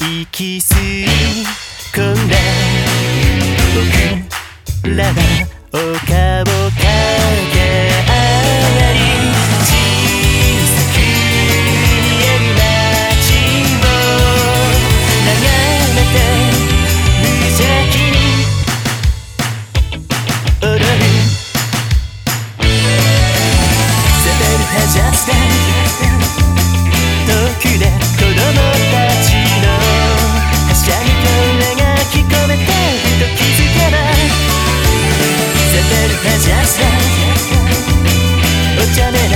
息吸い込んだ僕らは丘を駆け上がり小さく見える街を眺めて無邪気にるでじゃね